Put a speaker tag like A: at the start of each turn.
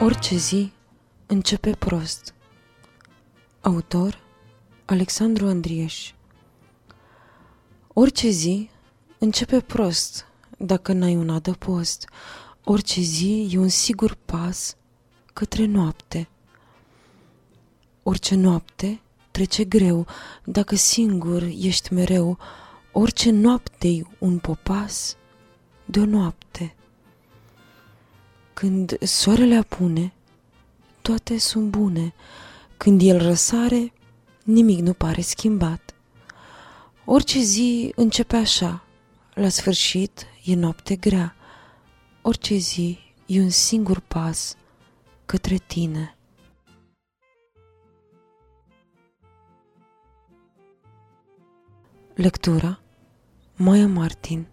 A: Orice zi începe prost. Autor Alexandru Andrieș Orice zi începe prost dacă n-ai un adăpost. Orice zi e un sigur pas către noapte. Orice noapte trece greu dacă singur ești mereu. Orice noapte un popas de o noapte. Când soarele apune, toate sunt bune. Când el răsare, nimic nu pare schimbat. Orice zi începe așa, la sfârșit e noapte grea. Orice zi e un singur pas către tine. Lectura Maia Martin